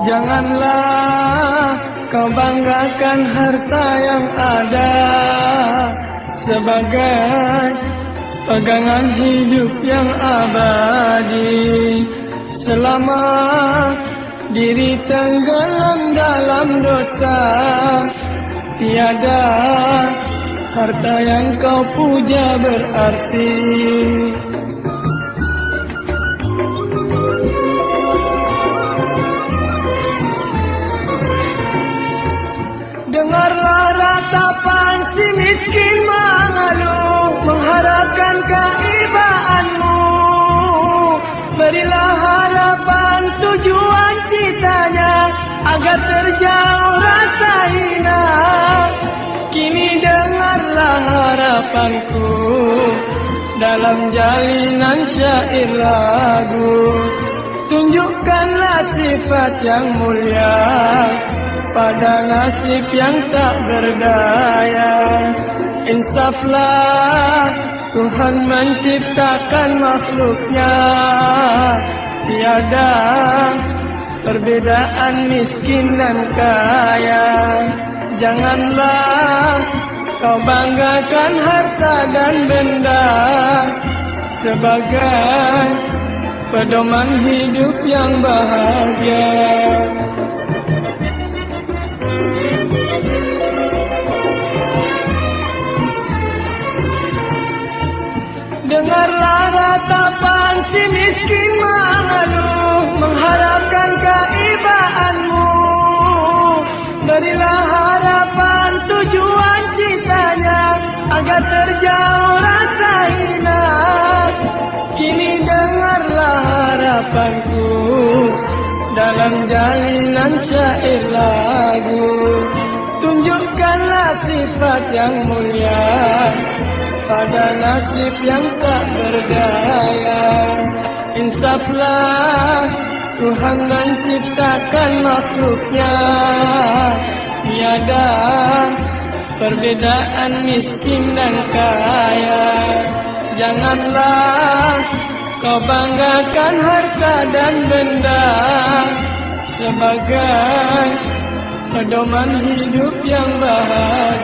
Janganlah kau banggakan harta yang ada sebagai pegangan hidup yang abadi. Selama diri tenggelam dalam dosa tiada harta yang kau puja berarti keibaanmu Berilah harapan tujuan citanya Agar terjauh rasa hina. Kini dengarlah harapanku Dalam jalinan syair lagu. Tunjukkanlah sifat yang mulia pada nasib yang tak berdaya. Insaflah Tuhan menciptakan makhluknya. Tiada perbedaan miskin dan kaya. Janganlah kau banggakan harta dan benda. Sebagai pedoman hidup yang bahagia Ratapan si miskin mengeluh Mengharapkan keibaanmu. Berilah harapan tujuan citanya Agar terjauh rasa hina. Kini dengarlah harapanku Dalam jalinan syair lagu. Tunjukkanlah sifat yang mulia pada nasib yang tak berdaya Insaflah Tuhan menciptakan makhluknya. Tiada perbedaan miskin dan kaya. Janganlah kau banggakan harta dan benda Sebagai pedoman hidup yang bahagia